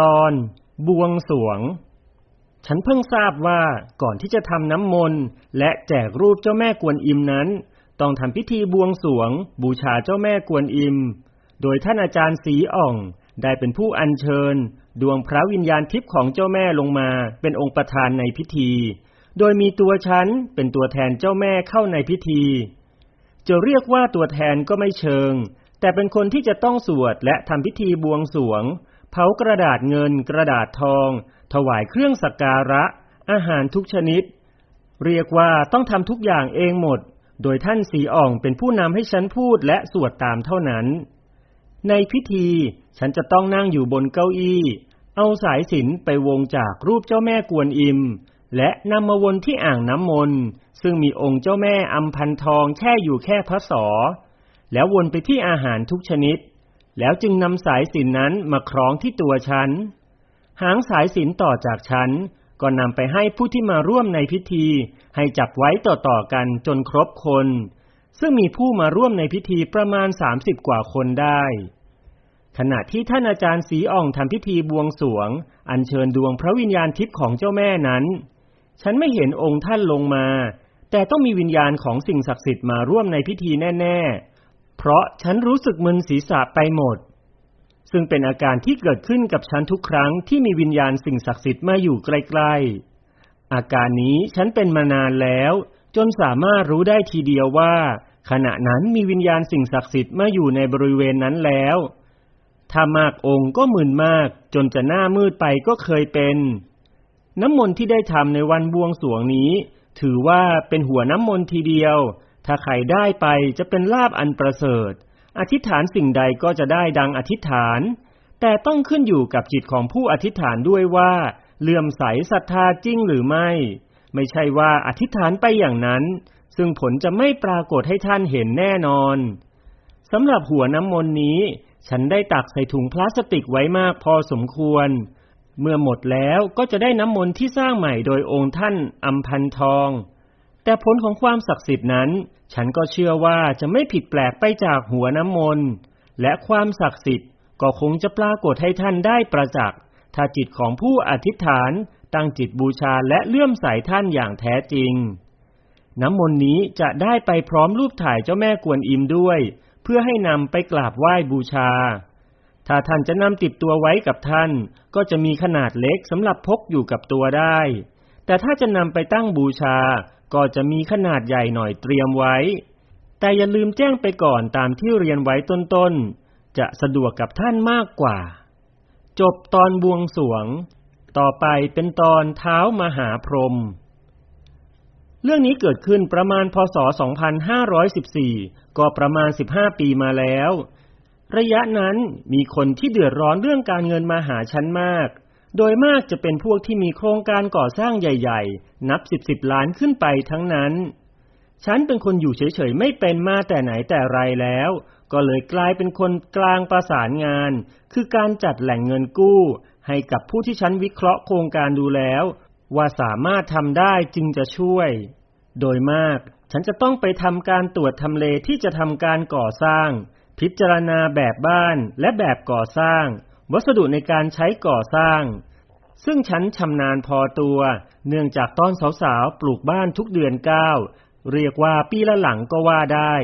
ตอนบวงสวง ฉันเพิ่งทราบว่าก่อนที่จะทำน้ำมนต์และแจกรูปเจ้าแม่กวนอิมนั้น ต้องทำพิธีบวงสวง บูชาเจ้าแม่กวนอิม โดยท่านอาจารย์สีอ่องได้เป็นผู้อัญเชิญ ดวงพระวิญญาณทิพย์ของเจ้าแม่ลงมา เป็นองค์ประธานในพิธี โดยมีตัวฉันเป็นตัวแทนเจ้าแม่เข้าในพิธี จะเรียกว่าตัวแทนก็ไม่เชิง แต่เป็นคนที่จะต้องสวดและทำพิธีบวงสวง เผากระดาษเงินกระดาษทอง ถวายเครื่องสักการะ อาหารทุกชนิด เรียกว่าต้องทำทุกอย่างเองหมด โดยท่านสีอ่องเป็นผู้นำให้ฉันพูดและสวดตามเท่านั้น ในพิธีฉันจะต้องนั่งอยู่บนเก้าอี้ เอาสายสิญจนไปวงจากรูปเจ้าแม่กวนอิม และนำมาวนที่อ่างน้ำมนต์ซึ่งมีองค์เจ้าแม่อัมพันทองแช่อยู่แค่พระศอแล้ววนไปที่อาหารทุกชนิด แล้วจึงนำสายสินนั้นมาคล้องที่ตัวฉัน หางสายสินต่อจากฉัน ก็นำไปให้ผู้ที่มาร่วมในพิธี ให้จับไว้ต่อๆกันจนครบคน ซึ่งมีผู้มาร่วมในพิธีประมาณ30กว่าคนได้ ขณะที่ท่านอาจารย์สีอ่องทำพิธีบวงสรวง อัญเชิญดวงพระวิญญาณทิพย์ของเจ้าแม่นั้น ฉันไม่เห็นองค์ท่านลงมา แต่ต้องมีวิญญาณของสิ่งศักดิ์สิทธิ์มาร่วมในพิธีแน่ ๆ เพราะฉันรู้สึกมึนศีรษะไปหมด ซึ่งเป็นอาการที่เกิดขึ้นกับฉันทุกครั้งที่มีวิญญาณสิ่งศักดิ์สิทธิ์มาอยู่ใกล้ๆ อาการนี้ฉันเป็นมานานแล้ว จนสามารถรู้ได้ทีเดียวว่า ขณะนั้นมีวิญญาณสิ่งศักดิ์สิทธิ์มาอยู่ในบริเวณนั้นแล้ว ถ้ามากองค์ก็มึนมาก จนจะหน้ามืดไปก็เคยเป็น น้ำมนต์ที่ได้ทำในวันบวงสรวงนี้ ถือว่าเป็นหัวน้ำมนต์ทีเดียว ถ้าใครได้ไปจะเป็นลาบอันประเสริฐ อธิษฐานสิ่งใดก็จะได้ดังอธิษฐาน แต่ต้องขึ้นอยู่กับจิตของผู้อธิษฐานด้วยว่าเลื่อมใสศรัทธาจริงหรือไม่ ไม่ใช่ว่าอธิษฐานไปอย่างนั้น ซึ่งผลจะไม่ปรากฏให้ท่านเห็นแน่นอนสำหรับหัวน้ำมนต์นี้ ฉันได้ตักใส่ถุงพลาสติกไว้มากพอสมควร เมื่อหมดแล้วก็จะได้น้ำมนต์ที่สร้างใหม่โดยองค์ท่านอัมพันทอง แต่ผลของความศักดิ์สิทธิ์นั้น ฉันก็เชื่อว่าจะไม่ผิดแปลกไปจากหัวน้ำมนต์และความศักดิ์สิทธิ์ก็คงจะปรากฏให้ท่านได้ประจักษ์ถ้าจิตของผู้อธิษฐานตั้งจิตบูชาและเลื่อมใสท่านอย่างแท้จริง น้ำมนต์นี้จะได้ไปพร้อมรูปถ่ายเจ้าแม่กวนอิมด้วย เพื่อให้นำไปกราบไหว้บูชา ถ้าท่านจะนำติดตัวไว้กับท่าน ก็จะมีขนาดเล็กสำหรับพกอยู่กับตัวได้ แต่ถ้าจะนำไปตั้งบูชา ก็จะมีขนาดใหญ่หน่อยเตรียมไว้ แต่อย่าลืมแจ้งไปก่อนตามที่เรียนไว้ต้นๆ จะสะดวกกับท่านมากกว่า จบตอนบวงสวง ต่อไปเป็นตอนเท้ามหาพรหมเรื่องนี้เกิดขึ้นประมาณพศ 2514 ก็ประมาณ 15 ปีมาแล้ว ระยะนั้นมีคนที่เดือดร้อนเรื่องการเงินมาหาฉันมาก โดยมากจะเป็นพวกที่มีโครงการก่อสร้างใหญ่ ๆ นับสิบสิบล้านขึ้นไปทั้งนั้น ฉันเป็นคนอยู่เฉยๆ ไม่เป็นมาแต่ไหนแต่ไรแล้ว ก็เลยกลายเป็นคนกลางประสานงาน คือการจัดแหล่งเงินกู้ ให้กับผู้ที่ฉันวิเคราะห์โครงการดูแล้ว ว่าสามารถทำได้จึงจะช่วย โดยมากฉันจะต้องไปทำการตรวจทำเลที่จะทำการก่อสร้าง พิจารณาแบบบ้านและแบบก่อสร้าง วัสดุในการใช้ก่อสร้าง ซึ่งฉันชำนาญพอตัว เนื่องจากตอนสาวๆ ปลูกบ้านทุกเดือนเก้า เรียกว่าปีละหลังก็ว่าได้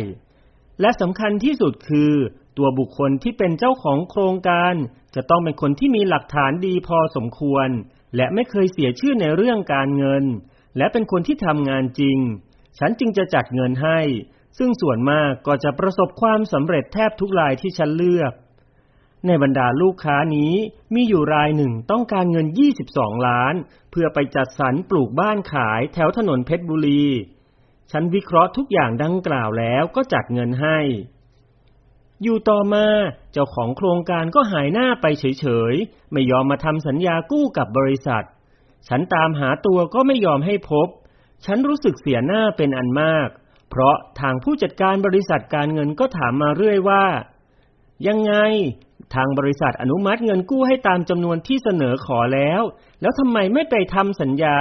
และสำคัญที่สุดคือ ตัวบุคคลที่เป็นเจ้าของโครงการ จะต้องเป็นคนที่มีหลักฐานดีพอสมควร และไม่เคยเสียชื่อในเรื่องการเงิน และเป็นคนที่ทำงานจริง ฉันจึงจะจัดเงินให้ ซึ่งส่วนมากก็จะประสบความสำเร็จแทบทุกรายที่ฉันเลือก ในบรรดาลูกค้านี้มีอยู่รายหนึ่งต้องการเงิน 22 ล้าน เพื่อไปจัดสรรปลูกบ้านขายแถวถนนเพชรบุรี ฉันวิเคราะห์ทุกอย่างดังกล่าวแล้วก็จัดเงินให้ อยู่ต่อมาเจ้าของโครงการก็หายหน้าไปเฉยๆ ไม่ยอมมาทำสัญญากู้กับบริษัท ฉันตามหาตัวก็ไม่ยอมให้พบ ฉันรู้สึกเสียหน้าเป็นอันมาก เพราะทางผู้จัดการบริษัทการเงินก็ถามมาเรื่อยว่ายังไง ทางบริษัทอนุมัติเงินกู้ให้ตามจำนวนที่เสนอขอแล้ว แล้วทำไมไม่ไปทำสัญญา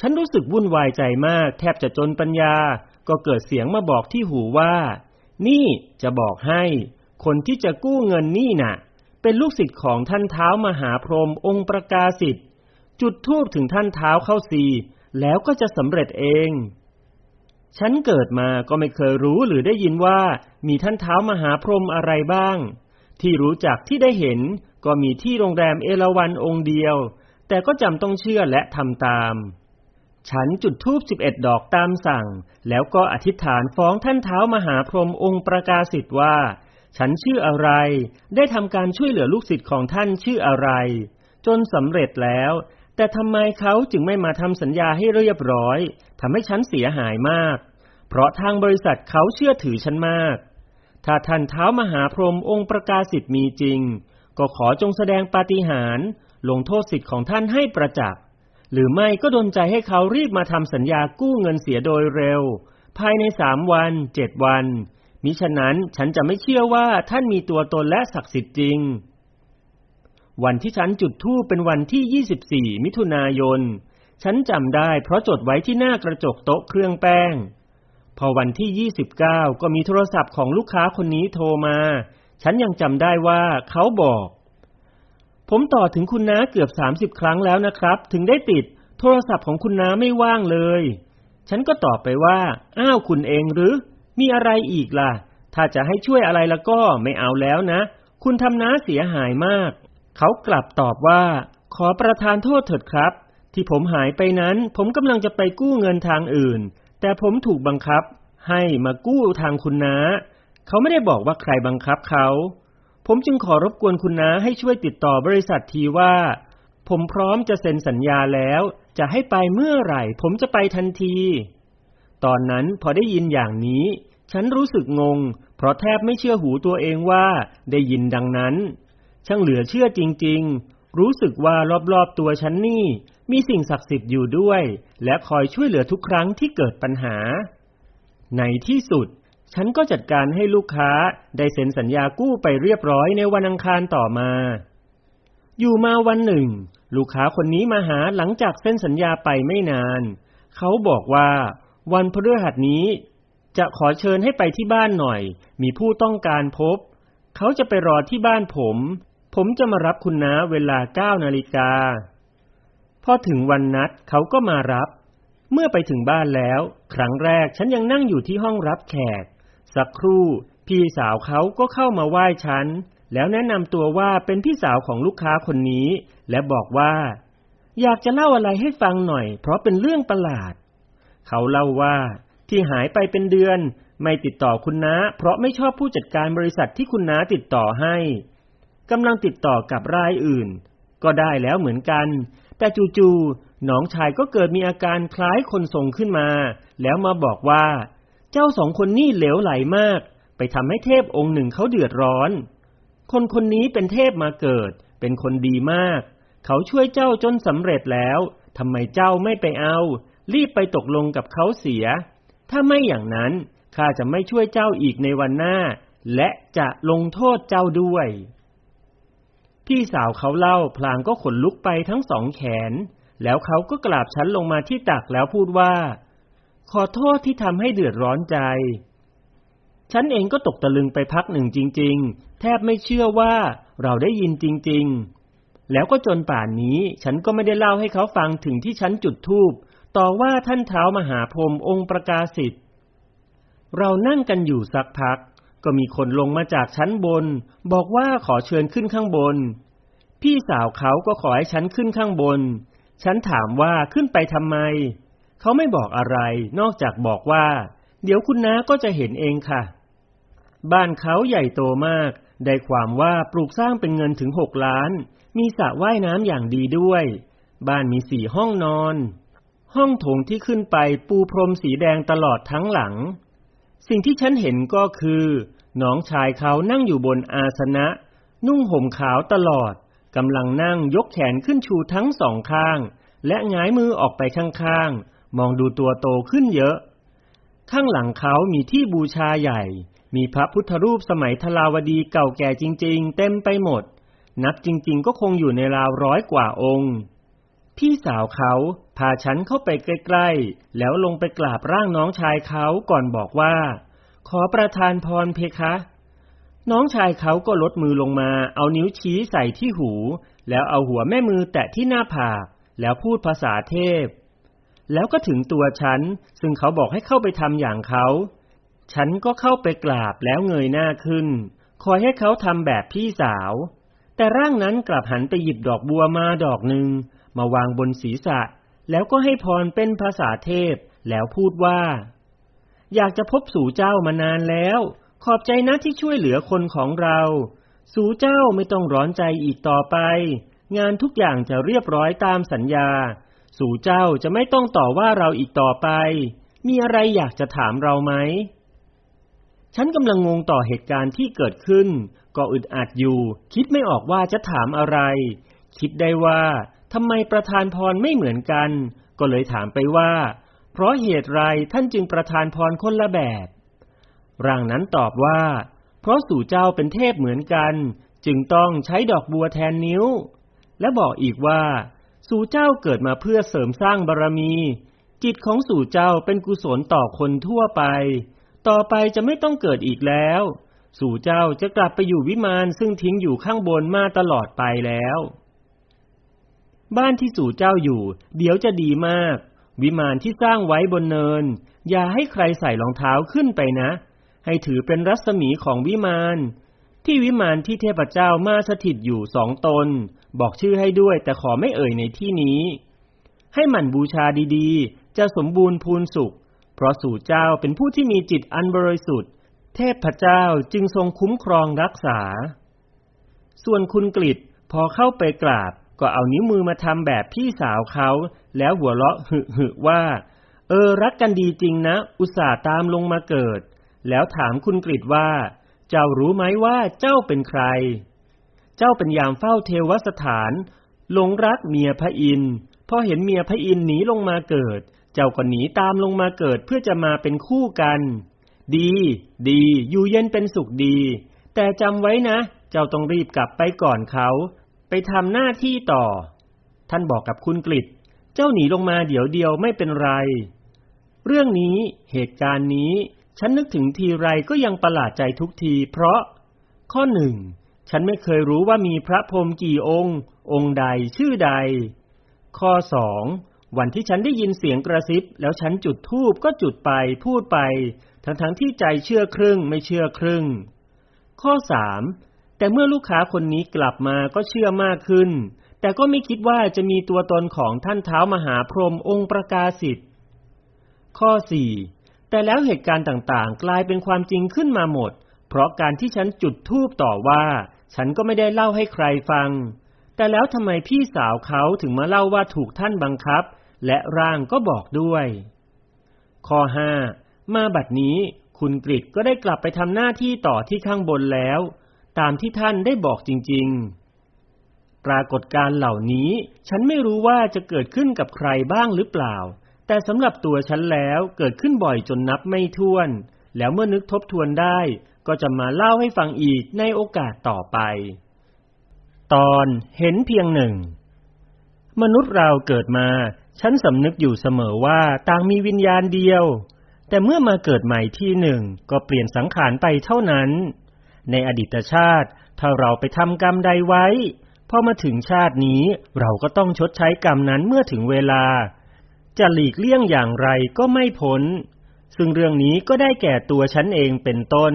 ฉันรู้สึกวุ่นวายใจมาก แทบจะจนปัญญา ก็เกิดเสียงมาบอกที่หูว่า นี่จะบอกให้ คนที่จะกู้เงินนี่น่ะ เป็นลูกศิษย์ของท่านเท้ามหาพรหมองค์ประกาศิษย์จุดธูปถึงท่านเท้าเข้าสีแล้วก็จะสำเร็จเองฉันเกิดมาก็ไม่เคยรู้หรือได้ยินว่ามีท่านเท้ามหาพรหมอะไรบ้าง ที่รู้จักที่ได้เห็นก็มีที่โรงแรมเอราวันองค์เดียว แต่ก็จำต้องเชื่อและทำตาม ฉันจุดธูปสิบเอ็ดดอกตามสั่ง แล้วก็อธิษฐานฟ้องท่านเท้ามหาพรหมองค์ประกาศิษย์ว่า ฉันชื่ออะไร ได้ทำการช่วยเหลือลูกศิษย์ของท่านชื่ออะไร จนสำเร็จแล้ว แต่ทำไมเขาจึงไม่มาทำสัญญาให้เรียบร้อยทำให้ฉันเสียหายมาก เพราะทางบริษัทเขาเชื่อถือฉันมาก ถ้าท่านเท้ามหาพรหมองค์ประกาศิษย์มีจริง ก็ขอจงแสดงปาฏิหาริย์ลงโทษสิทธิ์ของท่านให้ประจักษ์หรือไม่ก็ดนใจให้เขารีบมาทำสัญญากู้เงินเสียโดยเร็ว ภายในสามวันเจ็ดวัน มิฉะนั้นฉันจะไม่เชื่อว่าท่านมีตัวตนและศักดิ์สิทธิ์จริง วันที่ฉันจุดธูปเป็นวันที่ 24 มิถุนายน ฉันจำได้เพราะจดไว้ที่หน้ากระจกโต๊ะเครื่องแป้ง พอวันที่ 29 ก็มีโทรศัพท์ของลูกค้าคนนี้โทรมา ฉันยังจำได้ว่าเขาบอก ผมต่อถึงคุณน้าเกือบ 30 ครั้งแล้วนะครับ ถึงได้ติด โทรศัพท์ของคุณน้าไม่ว่างเลย ฉันก็ตอบไปว่า อ้าวคุณเองหรือ มีอะไรอีกล่ะ ถ้าจะให้ช่วยอะไรล้วก็ไม่เอาแล้วนะ คุณทำน้าเสียหายมาก เขากลับตอบว่า ขอประทานโทษเถิดครับ ที่ผมหายไปนั้น ผมกำลังจะไปกู้เงินทางอื่น แต่ผมถูกบังคับให้มากู้ทางคุณน้า เขาไม่ได้บอกว่าใครบังคับเขา ผมจึงขอรบกวนคุณน้าให้ช่วยติดต่อบริษัททีว่า ผมพร้อมจะเซ็นสัญญาแล้ว จะให้ไปเมื่อไหร่ ผมจะไปทันที ตอนนั้นพอได้ยินอย่างนี้ ฉันรู้สึกงง เพราะแทบไม่เชื่อหูตัวเองว่าได้ยินดังนั้น ช่างเหลือเชื่อจริง ๆ รู้สึกว่ารอบๆตัวฉันนี่ มีสิ่งศักดิ์สิทธิ์อยู่ด้วย และคอยช่วยเหลือทุกครั้งที่เกิดปัญหา ในที่สุด ฉันก็จัดการให้ลูกค้าได้เซ็นสัญญากู้ไปเรียบร้อยในวันอังคารต่อมา อยู่มาวันหนึ่ง ลูกค้าคนนี้มาหาหลังจากเซ็นสัญญาไปไม่นาน เขาบอกว่าวันพฤหัสนี้ จะขอเชิญให้ไปที่บ้านหน่อย มีผู้ต้องการพบ เขาจะไปรอที่บ้านผม ผมจะมารับคุณน้าเวลาเก้านาฬิกา พอถึงวันนัดเขาก็มารับ เมื่อไปถึงบ้านแล้ว ครั้งแรกฉันยังนั่งอยู่ที่ห้องรับแขก สักครู่ พี่สาวเขาก็เข้ามาไหว้ฉัน แล้วแนะนำตัวว่าเป็นพี่สาวของลูกค้าคนนี้ และบอกว่า อยากจะเล่าอะไรให้ฟังหน่อย เพราะเป็นเรื่องประหลาด เขาเล่าว่า ที่หายไปเป็นเดือน ไม่ติดต่อคุณน้าเพราะไม่ชอบผู้จัดการบริษัทที่คุณน้าติดต่อให้กำลังติดต่อกับรายอื่น ก็ได้แล้วเหมือนกัน แต่จู่ๆน้องชายก็เกิดมีอาการคล้ายคนทรงขึ้นมา แล้วมาบอกว่า เจ้าสองคนนี่เหลวไหลมาก ไปทำให้เทพองค์หนึ่งเขาเดือดร้อน คนคนนี้เป็นเทพมาเกิด เป็นคนดีมาก เขาช่วยเจ้าจนสำเร็จแล้วทำไมเจ้าไม่ไปเอา รีบไปตกลงกับเขาเสีย ถ้าไม่อย่างนั้นข้าจะไม่ช่วยเจ้าอีกในวันหน้า และจะลงโทษเจ้าด้วย พี่สาวเขาเล่าพลางก็ขนลุกไปทั้งสองแขน แล้วเขาก็กราบฉันลงมาที่ตักแล้วพูดว่า ขอโทษที่ทำให้เดือดร้อนใจ ฉันเองก็ตกตะลึงไปพักหนึ่งจริง ๆ แทบไม่เชื่อว่าเราได้ยินจริง ๆ แล้วก็จนป่านนี้ฉันก็ไม่ได้เล่าให้เขาฟังถึงที่ฉันจุดธูปต่อว่าท่านเท้ามหาพรมองค์ประกาศิทธิ์เรานั่งกันอยู่สักพัก ก็มีคนลงมาจากชั้นบน บอกว่าขอเชิญขึ้นข้างบน พี่สาวเขาก็ขอให้ฉันขึ้นข้างบน ฉันถามว่าขึ้นไปทำไม เขาไม่บอกอะไรนอกจากบอกว่า เดี๋ยวคุณน้าก็จะเห็นเองค่ะ บ้านเขาใหญ่โตมาก ได้ความว่าปลูกสร้างเป็นเงินถึงหกล้าน มีสระว่ายน้ำอย่างดีด้วย บ้านมีสี่ห้องนอน ห้องโถงที่ขึ้นไปปูพรมสีแดงตลอดทั้งหลัง สิ่งที่ฉันเห็นก็คือน้องชายเขานั่งอยู่บนอาสนะ นุ่งห่มขาวตลอด กำลังนั่งยกแขนขึ้นชูทั้งสองข้าง และหงายมือออกไปข้างๆ มองดูตัวโตขึ้นเยอะ ข้างหลังเขามีที่บูชาใหญ่ มีพระพุทธรูปสมัยทลาวดีเก่าแก่จริง ๆ เต็มไปหมด นับจริง ๆ ก็คงอยู่ในราวร้อยกว่าองค์ พี่สาวเขาพาฉันเข้าไปใกล้ๆ แล้วลงไปกราบร่างน้องชายเขาก่อนบอกว่า ขอประทานพรเพคะ น้องชายเขาก็ลดมือลงมา เอานิ้วชี้ใส่ที่หู แล้วเอาหัวแม่มือแตะที่หน้าผาก แล้วพูดภาษาเทพ แล้วก็ถึงตัวฉัน ซึ่งเขาบอกให้เข้าไปทำอย่างเขา ฉันก็เข้าไปกราบแล้วเงยหน้าขึ้น คอยให้เขาทำแบบพี่สาว แต่ร่างนั้นกลับหันไปหยิบดอกบัวมาดอกหนึ่ง มาวางบนศีรษะ แล้วก็ให้พรเป็นภาษาเทพ แล้วพูดว่า อยากจะพบสู่เจ้ามานานแล้ว ขอบใจนะที่ช่วยเหลือคนของเรา สู่เจ้าไม่ต้องร้อนใจอีกต่อไป งานทุกอย่างจะเรียบร้อยตามสัญญา สู่เจ้าจะไม่ต้องต่อว่าเราอีกต่อไป มีอะไรอยากจะถามเราไหม ฉันกำลังงงต่อเหตุการณ์ที่เกิดขึ้น ก็อึดอัดอยู่ คิดไม่ออกว่าจะถามอะไร คิดได้ว่าทำไมประธานพรไม่เหมือนกัน ก็เลยถามไปว่า เพราะเหตุไรท่านจึงประทานพรคนละแบบ ร่างนั้นตอบว่า เพราะสู่เจ้าเป็นเทพเหมือนกัน จึงต้องใช้ดอกบัวแทนนิ้ว และบอกอีกว่า สู่เจ้าเกิดมาเพื่อเสริมสร้างบารมี จิตของสู่เจ้าเป็นกุศลต่อคนทั่วไป ต่อไปจะไม่ต้องเกิดอีกแล้ว สู่เจ้าจะกลับไปอยู่วิมานซึ่งทิ้งอยู่ข้างบนมาตลอดไปแล้ว บ้านที่สู่เจ้าอยู่ เดี๋ยวจะดีมาก วิมานที่สร้างไว้บนเนิน อย่าให้ใครใส่รองเท้าขึ้นไปนะ ให้ถือเป็นรัศมีของวิมานที่วิมานที่เทพเจ้ามาสถิตอยู่สองตน บอกชื่อให้ด้วยแต่ขอไม่เอ่ยในที่นี้ ให้หมั่นบูชาดีๆ จะสมบูรณ์พูนสุข เพราะสู่เจ้าเป็นผู้ที่มีจิตอันบริสุทธิ์ เทพเจ้าจึงทรงคุ้มครองรักษา ส่วนคุณกฤษพอเข้าไปกราบ ก็เอานิ้วมือมาทำแบบพี่สาวเขา แล้วหัวเราะหึหึว่า เออรักกันดีจริงนะ อุตส่าห์ตามลงมาเกิด แล้วถามคุณกฤษว่า เจ้ารู้ไหมว่าเจ้าเป็นใคร เจ้าเป็นยามเฝ้าเทวสถานหลงรักเมียพระอินทร์พอเห็นเมียพระอินทร์หนีลงมาเกิด เจ้าก็หนีตามลงมาเกิดเพื่อจะมาเป็นคู่กัน ดี ดี อยู่เย็นเป็นสุขดี แต่จำไว้นะ เจ้าต้องรีบกลับไปก่อนเขา ไปทำหน้าที่ต่อ ท่านบอกกับคุณกฤษเจ้าหนีลงมาเดี๋ยวเดียวไม่เป็นไร เรื่องนี้เหตุการณ์นี้ ฉันนึกถึงทีไรก็ยังประหลาดใจทุกที เพราะ ข้อหนึ่ง ฉันไม่เคยรู้ว่ามีพระพรหมกี่องค์ องค์ใดชื่อใด ข้อสอง วันที่ฉันได้ยินเสียงกระซิบ แล้วฉันจุดธูปก็จุดไปพูดไป ทั้งๆทที่ใจเชื่อครึ่งไม่เชื่อครึ่ง ข้อสามแต่เมื่อลูกค้าคนนี้กลับมาก็เชื่อมากขึ้น แต่ก็ไม่คิดว่าจะมีตัวตนของท่านเท้ามหาพรหมองค์ประกาศิทธิ์ข้อสี่ แต่แล้วเหตุการณ์ต่างๆ กลายเป็นความจริงขึ้นมาหมด เพราะการที่ฉันจุดธูปต่อว่า ฉันก็ไม่ได้เล่าให้ใครฟัง แต่แล้วทำไมพี่สาวเขาถึงมาเล่าว่าถูกท่านบังคับ และร่างก็บอกด้วย ข้อห้ามาบัดนี้คุณกริดก็ได้กลับไปทำหน้าที่ต่อที่ข้างบนแล้ว ตามที่ท่านได้บอกจริง ๆ ปรากฏการเหล่านี้ ฉันไม่รู้ว่าจะเกิดขึ้นกับใครบ้างหรือเปล่า แต่สำหรับตัวฉันแล้วเกิดขึ้นบ่อยจนนับไม่ถ้วน แล้วเมื่อนึกทบทวนได้ ก็จะมาเล่าให้ฟังอีกในโอกาสต่อไป ตอนเห็นเพียงหนึ่ง มนุษย์เราเกิดมา ฉันสำนึกอยู่เสมอว่าต่างมีวิญญาณเดียว แต่เมื่อมาเกิดใหม่ที่หนึ่งก็เปลี่ยนสังขารไปเท่านั้น ในอดีตชาติ ถ้าเราไปทำกรรมใดไว้พอมาถึงชาตินี้เราก็ต้องชดใช้กรรมนั้นเมื่อถึงเวลา จะหลีกเลี่ยงอย่างไรก็ไม่พ้น ซึ่งเรื่องนี้ก็ได้แก่ตัวฉันเองเป็นต้น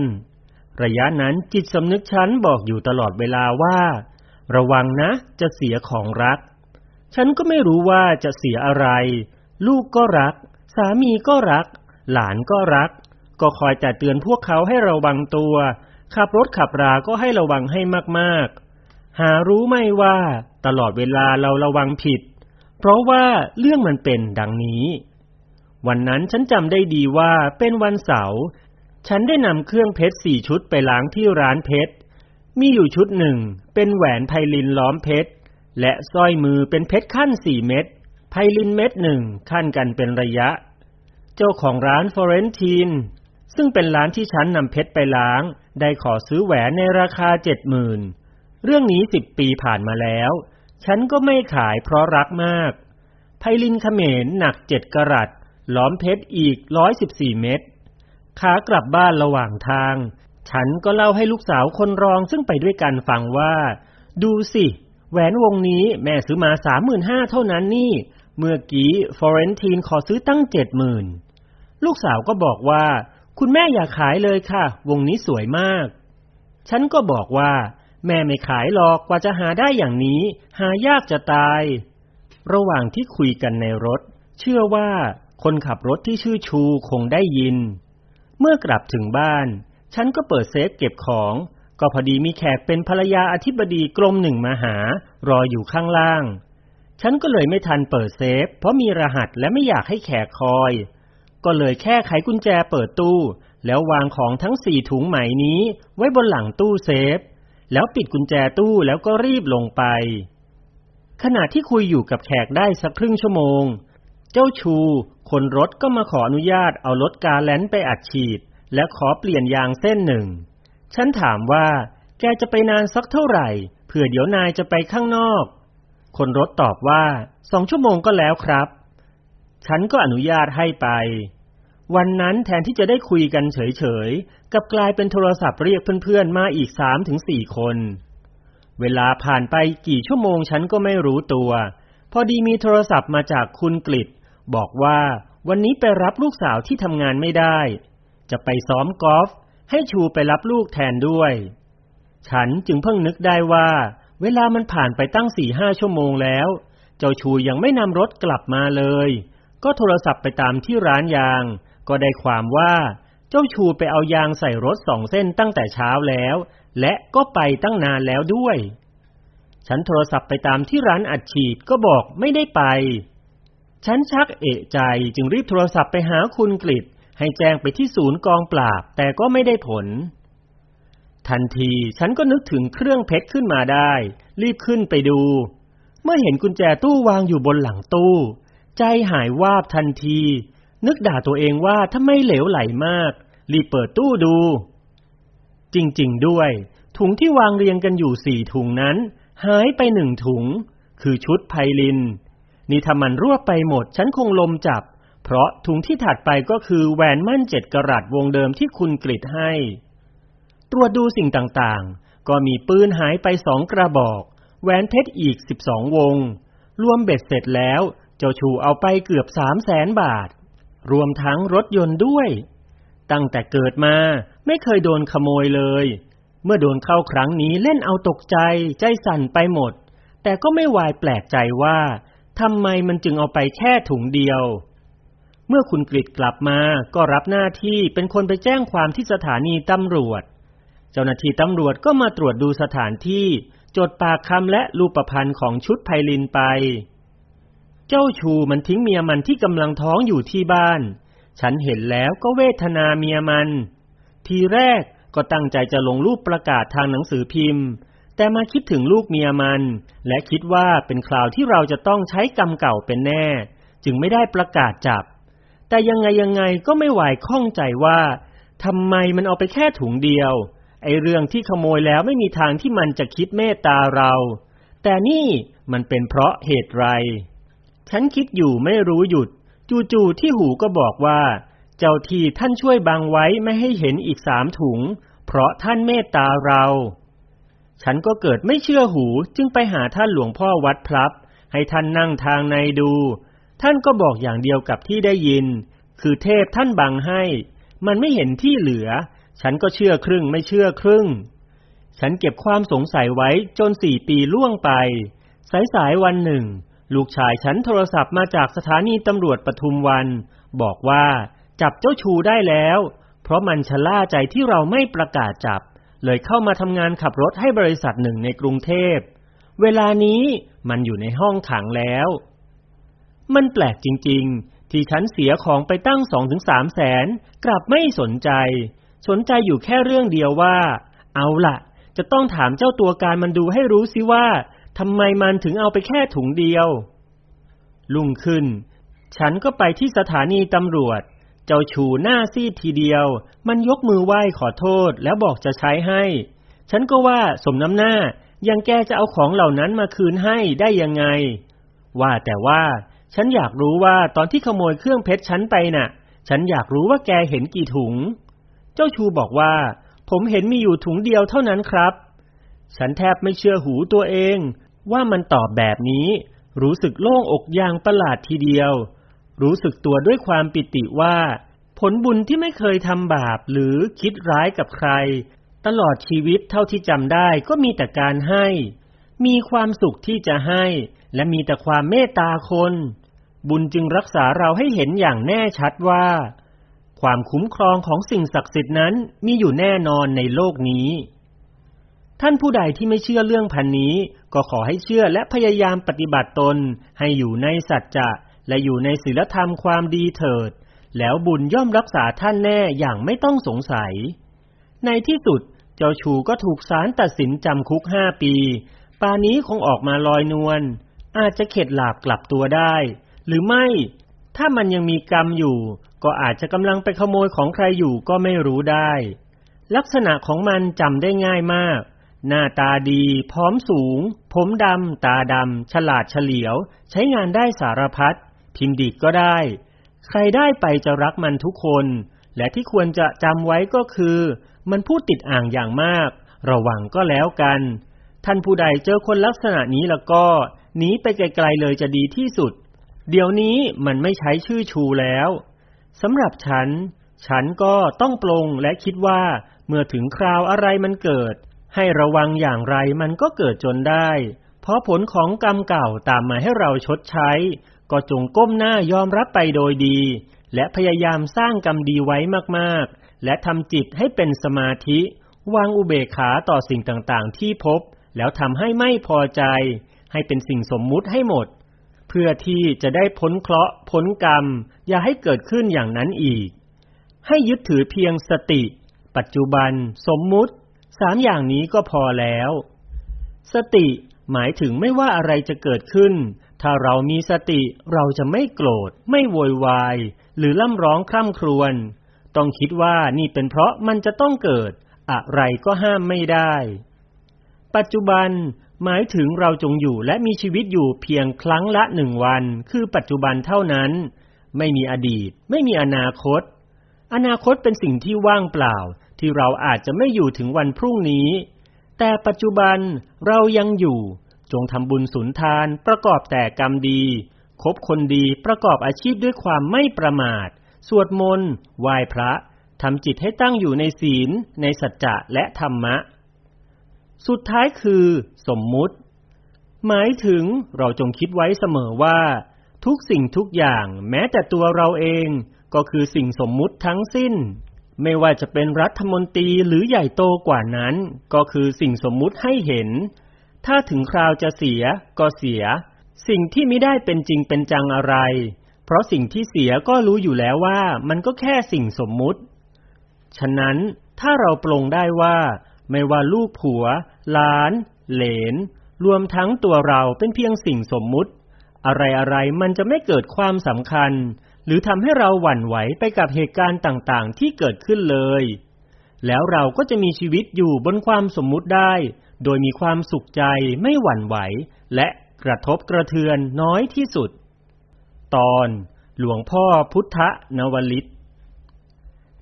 ระยะนั้นจิตสำนึกฉันบอกอยู่ตลอดเวลาว่า ระวังนะจะเสียของรัก ฉันก็ไม่รู้ว่าจะเสียอะไร ลูกก็รัก สามีก็รัก หลานก็รัก ก็คอยแต่เตือนพวกเขาให้ระวังตัว ขับรถขับราก็ให้ระวังให้มากๆ หารู้ไหมว่า ตลอดเวลาเราระวังผิด เพราะว่าเรื่องมันเป็นดังนี้ วันนั้นฉันจำได้ดีว่าเป็นวันเสาร์ฉันได้นำเครื่องเพชรสี่ชุดไปล้างที่ร้านเพชร มีอยู่ชุดหนึ่ง เป็นแหวนไพลินล้อมเพชร และสร้อยมือเป็นเพชรขั้นสี่เม็ดไพลินเม็ดหนึ่งขั้นกันเป็นระยะ เจ้าของร้านฟอเรนทีนซึ่งเป็นร้านที่ฉันนำเพชรไปล้าง ได้ขอซื้อแหวนในราคาเจ็ดหมื่นเรื่องนี้สิบปีผ่านมาแล้ว ฉันก็ไม่ขายเพราะรักมาก ไพลินเขมรหนักเจ็ดกรัตล้อมเพชรอีกร้อยสิบสี่เม็ดขากลับบ้านระหว่างทางฉฉันก็เล่าให้ลูกสาวคนรองซึ่งไปด้วยกันฟังว่า ดูสิ แหวนวงนี้แม่ซื้อมาสามหมื่นห้าเท่านั้นนี่ เมื่อกี้ฟอเรนทีนขอซื้อตั้งเจ็ดหมื่นลูกสาวก็บอกว่า คุณแม่อย่าขายเลยค่ะ วงนี้สวยมาก ฉันก็บอกว่า แม่ไม่ขายหรอกกว่าจะหาได้อย่างนี้ หายากจะตาย ระหว่างที่คุยกันในรถ เชื่อว่าคนขับรถที่ชื่อชูคงได้ยิน เมื่อกลับถึงบ้าน ฉันก็เปิดเซฟเก็บของ ก็พอดีมีแขกเป็นภรรยาอธิบดีกรมหนึ่งมาหา รออยู่ข้างล่าง ฉันก็เลยไม่ทันเปิดเซฟ เพราะมีรหัสและไม่อยากให้แขกคอย ก็เลยแค่ไขกุญแจเปิดตู้ แล้ววางของทั้งสี่ถุงไหมนี้ไว้บนหลังตู้เซฟ แล้วปิดกุญแจตู้แล้วก็รีบลงไป ขณะที่คุยอยู่กับแขกได้สักครึ่งชั่วโมง เจ้าชู คนรถก็มาขออนุญาตเอารถกาแลนไปอัดฉีด และขอเปลี่ยนยางเส้นหนึ่ง ฉันถามว่า แกจะไปนานสักเท่าไหร่เผื่อเดี๋ยวนายจะไปข้างนอก คนรถตอบว่าสองชั่วโมงก็แล้วครับ ฉันก็อนุญาตให้ไปวันนั้นแทนที่จะได้คุยกันเฉยๆ กับกลายเป็นโทรศัพท์เรียกเพื่อนๆมาอีกสามถึงสี่คน เวลาผ่านไปกี่ชั่วโมงฉันก็ไม่รู้ตัว พอดีมีโทรศัพท์มาจากคุณกฤษบอกว่าวันนี้ไปรับลูกสาวที่ทำงานไม่ได้ จะไปซ้อมกอล์ฟให้ชูไปรับลูกแทนด้วย ฉันจึงเพิ่งนึกได้ว่า เวลามันผ่านไปตั้งสี่ห้าชั่วโมงแล้ว เจ้าชูยังไม่นำรถกลับมาเลย ก็โทรศัพท์ไปตามที่ร้านยาง ก็ได้ความว่า เจ้าชูไปเอายางใส่รถสองเส้นตั้งแต่เช้าแล้ว และก็ไปตั้งนานแล้วด้วย ฉันโทรศัพท์ไปตามที่ร้านอัดฉีดก็บอกไม่ได้ไป ฉันชักเอะใจจึงรีบโทรศัพท์ไปหาคุณกฤษให้แจ้งไปที่ศูนย์กองปราบ แต่ก็ไม่ได้ผล ทันทีฉันก็นึกถึงเครื่องเพชรขึ้นมาได้ รีบขึ้นไปดู เมื่อเห็นกุญแจตู้วางอยู่บนหลังตู้ ใจหายวาบทันที นึกด่าตัวเองว่าถ้าไม่เหลวไหลมาก รีบเปิดตู้ดู จริง ๆ ด้วย ถุงที่วางเรียงกันอยู่สี่ถุงนั้น หายไปหนึ่งถุง คือชุดไพลิน นี่ถ้ามันรั่วไปหมด ฉันคงลมจับ เพราะถุงที่ถัดไปก็คือแหวนมั่นเจ็ดกรัตวงเดิมที่คุณกริดให้ ตรวจดูสิ่งต่างๆ ก็มีปืนหายไปสองกระบอก แหวนเพชรอีกสิบสองวง รวมเบ็ดเสร็จแล้ว เจ้าชูเอาไปเกือบสามแสนบาท รวมทั้งรถยนต์ด้วย ตั้งแต่เกิดมาไม่เคยโดนขโมยเลย เมื่อโดนเข้าครั้งนี้เล่นเอาตกใจ ใจสั่นไปหมด แต่ก็ไม่วายแปลกใจว่าทำไมมันจึงเอาไปแค่ถุงเดียว เมื่อคุณกฤษกลับมาก็รับหน้าที่เป็นคนไปแจ้งความที่สถานีตำรวจ เจ้าหน้าที่ตำรวจก็มาตรวจดูสถานที่ จดปากคำและรูปพันธ์ของชุดไพลินไป เจ้าชูมันทิ้งเมียมันที่กำลังท้องอยู่ที่บ้าน ฉันเห็นแล้วก็เวทนาเมียมัน ทีแรกก็ตั้งใจจะลงรูปประกาศทางหนังสือพิมพ์ แต่มาคิดถึงลูกเมียมัน และคิดว่าเป็นคราวที่เราจะต้องใช้กรรมเก่าเป็นแน่ จึงไม่ได้ประกาศจับ แต่ยังไงยังไงก็ไม่ไหวข้องใจว่าทำไมมันเอาไปแค่ถุงเดียว ไอเรื่องที่ขโมยแล้วไม่มีทางที่มันจะคิดเมตตาเรา แต่นี่มันเป็นเพราะเหตุไร ฉันคิดอยู่ไม่รู้หยุด จู่ๆที่หูก็บอกว่า เจ้าที่ท่านช่วยบังไว้ไม่ให้เห็นอีกสามถุง เพราะท่านเมตตาเรา ฉันก็เกิดไม่เชื่อหูจึงไปหาท่านหลวงพ่อวัดพลับ ให้ท่านนั่งทางในดู ท่านก็บอกอย่างเดียวกับที่ได้ยิน คือเทพท่านบังให้ มันไม่เห็นที่เหลือ ฉันก็เชื่อครึ่งไม่เชื่อครึ่ง ฉันเก็บความสงสัยไว้จนสี่ปีล่วงไป สายสายวันหนึ่ง ลูกชายฉันโทรศัพท์มาจากสถานีตำรวจปทุมวัน บอกว่าจับเจ้าชูได้แล้ว เพราะมันชะล่าใจที่เราไม่ประกาศจับ เลยเข้ามาทำงานขับรถให้บริษัทหนึ่งในกรุงเทพ เวลานี้มันอยู่ในห้องขังแล้ว มันแปลกจริง ๆ ที่ฉันเสียของไปตั้งสองถึงสามแสนกลับไม่สนใจ สนใจอยู่แค่เรื่องเดียวว่า เอาล่ะ จะต้องถามเจ้าตัวการมันดูให้รู้สิว่า ทำไมมันถึงเอาไปแค่ถุงเดียว ลุ่งขึ้น ฉันก็ไปที่สถานีตำรวจ เจ้าชูหน้าซีดทีเดียว มันยกมือไหว้ขอโทษแล้วบอกจะใช้ให้ ฉันก็ว่าสมน้ำหน้ายังแกจะเอาของเหล่านั้นมาคืนให้ได้ยังไง ว่าแต่ว่า ฉันอยากรู้ว่าตอนที่ขโมยเครื่องเพชรฉันไปน่ะ ฉันอยากรู้ว่าแกเห็นกี่ถุง เจ้าชูบอกว่า ผมเห็นมีอยู่ถุงเดียวเท่านั้นครับ ฉันแทบไม่เชื่อหูตัวเอง ว่ามันตอบแบบนี้ รู้สึกโล่งอกอย่างประหลาดทีเดียว รู้สึกตัวด้วยความปิติว่า ผลบุญที่ไม่เคยทำบาปหรือคิดร้ายกับใคร ตลอดชีวิตเท่าที่จำได้ก็มีแต่การให้ มีความสุขที่จะให้ และมีแต่ความเมตตาคน บุญจึงรักษาเราให้เห็นอย่างแน่ชัดว่า ความคุ้มครองของสิ่งศักดิ์สิทธิ์นั้นมีอยู่แน่นอนในโลกนี้ ท่านผู้ใดที่ไม่เชื่อเรื่องพันนี้ ก็ขอให้เชื่อและพยายามปฏิบัติตนให้อยู่ในสัจจะและอยู่ในศีลธรรมความดีเถิด แล้วบุญย่อมรักษาท่านแน่อย่างไม่ต้องสงสัย ในที่สุดเจ้าชูก็ถูกศาลตัดสินจำคุกห้าปีป่านี้คงออกมาลอยนวลอาจจะเข็ดหลาบกลับตัวได้ หรือไม่ ถ้ามันยังมีกรรมอยู่ ก็อาจจะกำลังไปขโมยของใครอยู่ก็ไม่รู้ได้ ลักษณะของมันจำได้ง่ายมาก หน้าตาดีพร้อมสูง ผมดำ ตาดำ ฉลาดเฉลียว ใช้งานได้สารพัด พิมพ์ดีดก็ได้ ใครได้ไปจะรักมันทุกคน และที่ควรจะจำไว้ก็คือ มันพูดติดอ่างอย่างมาก ระวังก็แล้วกัน ท่านผู้ใดเจอคนลักษณะนี้แล้วก็หนีไปไกลๆเลยจะดีที่สุด เดี๋ยวนี้มันไม่ใช้ชื่อชูแล้วสำหรับฉัน ฉันก็ต้องปลงและคิดว่าเมื่อถึงคราวอะไรมันเกิด ให้ระวังอย่างไรมันก็เกิดจนได้ เพราะผลของกรรมเก่าตามมาให้เราชดใช้ ก็จงก้มหน้ายอมรับไปโดยดี และพยายามสร้างกรรมดีไว้มากๆ และทำจิตให้เป็นสมาธิ วางอุเบกขาต่อสิ่งต่างๆ ที่พบ แล้วทำให้ไม่พอใจ ให้เป็นสิ่งสมมุติให้หมด เพื่อที่จะได้พ้นเคราะห์พ้นกรรม อย่าให้เกิดขึ้นอย่างนั้นอีก ให้ยึดถือเพียงสติ ปัจจุบัน สมมุติ สามอย่างนี้ก็พอแล้ว สติหมายถึงไม่ว่าอะไรจะเกิดขึ้น ถ้าเรามีสติเราจะไม่โกรธ ไม่โวยวาย หรือล่ำร้องคร่ำครวญ ต้องคิดว่านี่เป็นเพราะมันจะต้องเกิด อะไรก็ห้ามไม่ได้ ปัจจุบันหมายถึงเราจงอยู่และมีชีวิตอยู่เพียงครั้งละหนึ่งวัน คือปัจจุบันเท่านั้น ไม่มีอดีต ไม่มีอนาคต อนาคตเป็นสิ่งที่ว่างเปล่า ที่เราอาจจะไม่อยู่ถึงวันพรุ่งนี้ แต่ปัจจุบันเรายังอยู่ จงทำบุญสุนทานประกอบแต่กรรมดี คบคนดีประกอบอาชีพด้วยความไม่ประมาท สวดมนต์ไหว้พระทำจิตให้ตั้งอยู่ในศีล ในสัจจะและธรรมะ สุดท้ายคือ สมมุติ หมายถึงเราจงคิดไว้เสมอว่า ทุกสิ่งทุกอย่างแม้แต่ตัวเราเอง ก็คือสิ่งสมมุติทั้งสิ้น ไม่ว่าจะเป็นรัฐมนตรีหรือใหญ่โตกว่านั้น ก็คือสิ่งสมมุติให้เห็น ถ้าถึงคราวจะเสียก็เสีย สิ่งที่ไม่ได้เป็นจริงเป็นจังอะไร เพราะสิ่งที่เสียก็รู้อยู่แล้วว่ามันก็แค่สิ่งสมมุติ ฉะนั้นถ้าเราปลงได้ว่า ไม่ว่าลูกผัวหลาน เหลน รวมทั้งตัวเราเป็นเพียงสิ่งสมมุติ อะไรอะไรมันจะไม่เกิดความสำคัญ หรือทำให้เราหวั่นไหวไปกับเหตุการณ์ต่างๆ ที่เกิดขึ้นเลย แล้วเราก็จะมีชีวิตอยู่บนความสมมุติได้ โดยมีความสุขใจไม่หวั่นไหว และกระทบกระเทือนน้อยที่สุด ตอนหลวงพ่อพุทธนวลิต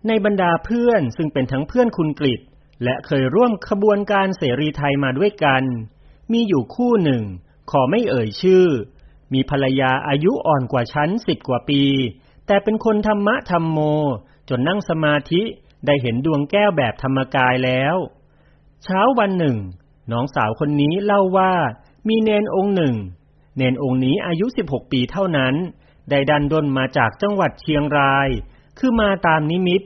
ในบรรดาเพื่อนซึ่งเป็นทั้งเพื่อนคุณกฤษและเคยร่วมขบวนการเสรีไทยมาด้วยกัน มีอยู่คู่หนึ่ง ขอไม่เอ่ยชื่อ มีภรรยาอายุอ่อนกว่าฉันสิบกว่าปี แต่เป็นคนธรรมะธรรมโม จนนั่งสมาธิได้เห็นดวงแก้วแบบธรรมกายแล้ว เช้าวันหนึ่ง น้องสาวคนนี้เล่าว่า มีเนนองค์หนึ่ง เนนองค์นี้อายุ 16 ปีเท่านั้น ได้ดันดนมาจากจังหวัดเชียงราย คือมาตามนิมิต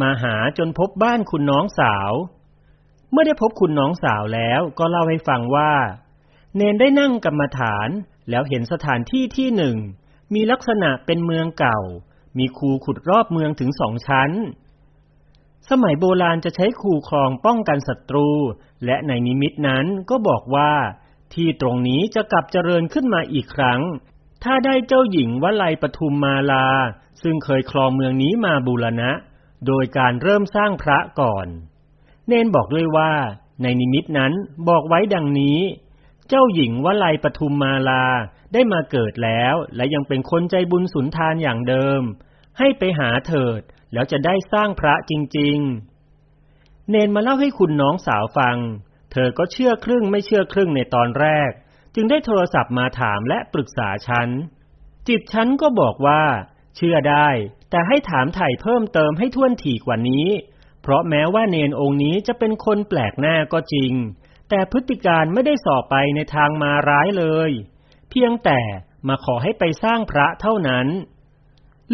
มาหาจนพบบ้านคุณน้องสาว เมื่อได้พบคุณน้องสาวแล้วก็เล่าให้ฟังว่า เนนได้นั่งกรรมฐาน แล้วเห็นสถานที่ที่หนึ่ง มีลักษณะเป็นเมืองเก่า มีคูขุดรอบเมืองถึงสองชั้น สมัยโบราณจะใช้คูคลองป้องกันศัตรู และในนิมิตนั้นก็บอกว่า ที่ตรงนี้จะกลับเจริญขึ้นมาอีกครั้ง ถ้าได้เจ้าหญิงวลัยปทุมมาลา ซึ่งเคยครองเมืองนี้มาบูรณะ โดยการเริ่มสร้างพระก่อน เนนบอกด้วยว่า ในนิมิตนั้นบอกไว้ดังนี้ เจ้าหญิงวลัยปทุมมาลาได้มาเกิดแล้วและยังเป็นคนใจบุญสุนทานอย่างเดิม ให้ไปหาเถิด แล้วจะได้สร้างพระจริง ๆ เนนมาเล่าให้คุณน้องสาวฟัง เธอก็เชื่อครึ่งไม่เชื่อครึ่งในตอนแรก จึงได้โทรศัพท์มาถามและปรึกษาฉัน จิตฉันก็บอกว่า เชื่อได้ แต่ให้ถามไถ่เพิ่มเติมให้ท่วนถี่กว่านี้ เพราะแม้ว่าเนนองค์นี้จะเป็นคนแปลกหน้าก็จริง แต่พฤติการไม่ได้ส่อไปในทางมาร้ายเลย เพียงแต่มาขอให้ไปสร้างพระเท่านั้น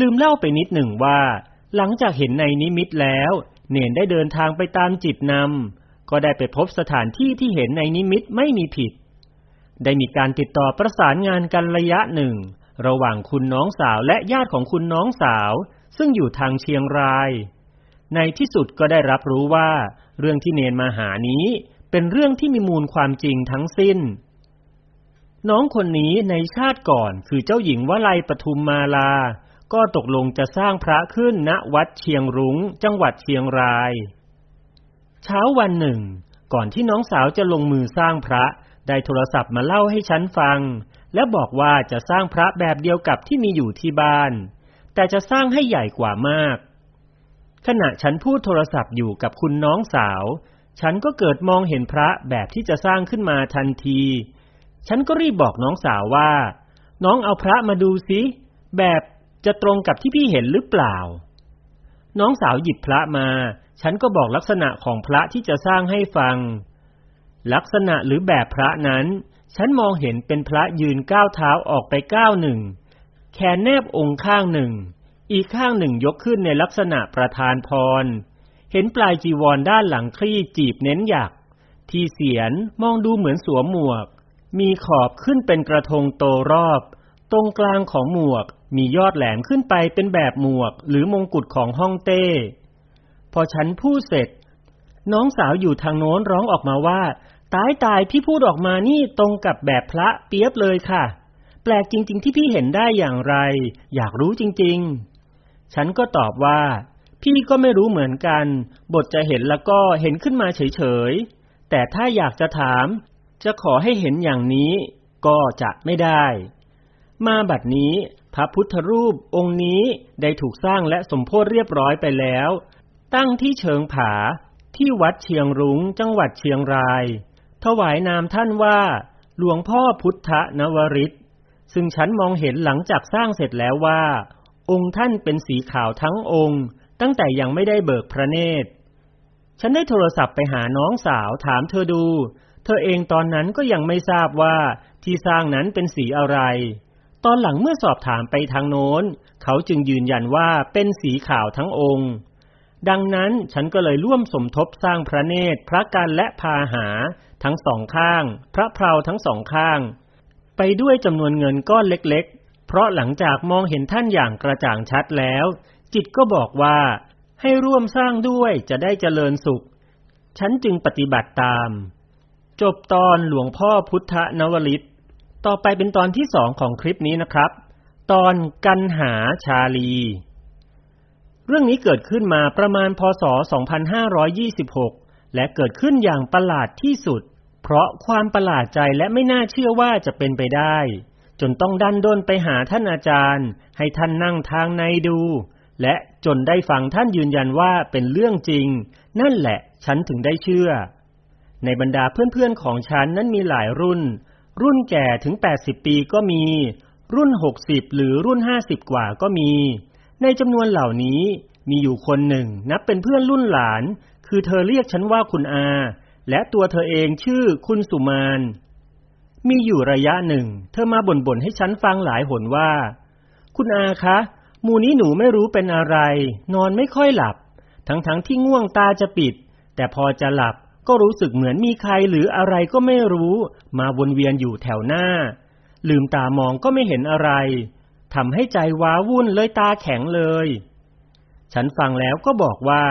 ลืมเล่าไปนิดหนึ่งว่า หลังจากเห็นในนิมิตแล้ว เนนได้เดินทางไปตามจิตนำก็ได้ไปพบสถานที่ที่เห็นในนิมิตไม่มีผิด ได้มีการติดต่อประสานงานกันระยะหนึ่ง ระหว่างคุณน้องสาวและญาติของคุณน้องสาว ซึ่งอยู่ทางเชียงราย ในที่สุดก็ได้รับรู้ว่า เรื่องที่เนนมาหานี้ เป็นเรื่องที่มีมูลความจริงทั้งสิ้น น้องคนนี้ในชาติก่อนคือเจ้าหญิงวลัยปทุมมาลา ก็ตกลงจะสร้างพระขึ้นณวัดเชียงรุง้ง จังหวัดเชียงราย เช้าวันหนึ่ง ก่อนที่น้องสาวจะลงมือสร้างพระ ได้โทรศัพท์มาเล่าให้ฉันฟัง และบอกว่าจะสร้างพระแบบเดียวกับที่มีอยู่ที่บ้าน แต่จะสร้างให้ใหญ่กว่ามากขณะฉันพูดโทรศัพท์อยู่กับคุณน้องสาว ฉันก็เกิดมองเห็นพระแบบที่จะสร้างขึ้นมาทันที ฉันก็รีบบอกน้องสาวว่า น้องเอาพระมาดูสิแบบจะตรงกับที่พี่เห็นหรือเปล่า น้องสาวหยิบพระมา ฉันก็บอกลักษณะของพระที่จะสร้างให้ฟัง ลักษณะหรือแบบพระนั้น ฉันมองเห็นเป็นพระยืนก้าวเท้าออกไปก้าวหนึ่ง แขนแนบองค์ข้างหนึ่ง อีกข้างหนึ่งยกขึ้นในลักษณะประธานพร เห็นปลายจีวรด้านหลังคลี่จีบเน้นหยัก ที่เสียนมองดูเหมือนสวมหมวก มีขอบขึ้นเป็นกระทงโตรอบ ตรงกลางของหมวกมียอดแหลมขึ้นไปเป็นแบบหมวกหรือมงกุฎของฮ่องเต้ พอฉันพูดเสร็จ น้องสาวอยู่ทางโน้นร้องออกมาว่า ตายตายพี่พูดออกมานี่ตรงกับแบบพระเปียบเลยค่ะ แปลกจริง ๆ ที่พี่เห็นได้อย่างไร อยากรู้จริง ๆ ฉันก็ตอบว่า พี่ก็ไม่รู้เหมือนกัน บทจะเห็นแล้วก็เห็นขึ้นมาเฉยๆ แต่ถ้าอยากจะถาม จะขอให้เห็นอย่างนี้ ก็จะไม่ได้ มาบัดนี้ พระพุทธรูปองค์นี้ได้ถูกสร้างและสมโพธิเรียบร้อยไปแล้ว ตั้งที่เชิงผา ที่วัดเชียงรุง้งจังหวัดเชียงราย ถวายนามท่านว่า หลวงพ่อพุทธนวริตซึ่งฉันมองเห็นหลังจากสร้างเสร็จแล้วว่า องค์ท่านเป็นสีขาวทั้งองค์ ตั้งแต่ยังไม่ได้เบิกพระเนตร ฉันได้โทรศัพท์ไปหาน้องสาวถามเธอดู เธอเองตอนนั้นก็ยังไม่ทราบว่าที่สร้างนั้นเป็นสีอะไร ตอนหลังเมื่อสอบถามไปทางโน้น เขาจึงยืนยันว่าเป็นสีขาวทั้งองค์ ดังนั้นฉันก็เลยร่วมสมทบสร้างพระเนตร พระกันและพาหา ทั้งสองข้าง พระเพลาทั้งสองข้าง ไปด้วยจำนวนเงินก้อนเล็กๆ เพราะหลังจากมองเห็นท่านอย่างกระจ่างชัดแล้ว จิตก็บอกว่าให้ร่วมสร้างด้วยจะได้เจริญสุข ฉันจึงปฏิบัติตาม จบตอนหลวงพ่อพุทธนวลิตต่อไปเป็นตอนที่สองของคลิปนี้นะครับ ตอนกันหาชาลี เรื่องนี้เกิดขึ้นมาประมาณพศ 2526 และเกิดขึ้นอย่างประหลาดที่สุด เพราะความประหลาดใจและไม่น่าเชื่อว่าจะเป็นไปได้ จนต้องดันด้นไปหาท่านอาจารย์ ให้ท่านนั่งทางในดู และจนได้ฟังท่านยืนยันว่าเป็นเรื่องจริง นั่นแหละฉันถึงได้เชื่อ ในบรรดาเพื่อนๆของฉันนั้นมีหลายรุ่น รุ่นแก่ถึง 80 ปีก็มี รุ่น 60 หรือรุ่น 50 กว่าก็มี ในจำนวนเหล่านี้มีอยู่คนหนึ่ง นับเป็นเพื่อนรุ่นหลาน คือเธอเรียกฉันว่าคุณอา และตัวเธอเองชื่อคุณสุมาน มีอยู่ระยะหนึ่ง เธอมาบ่นๆให้ฉันฟังหลายหนว่า คุณอาคะ หมูนี้หนูไม่รู้เป็นอะไร นอนไม่ค่อยหลับ ทั้งๆทที่ง่วงตาจะปิด แต่พอจะหลับก็รู้สึกเหมือนมีใครหรืออะไรก็ไม่รู้ มาวนเวียนอยู่แถวหน้า ลืมตามองก็ไม่เห็นอะไรทำให้ใจว้าวุ่นเลยตาแข็งเลย ฉันฟังแล้วก็บอกว่า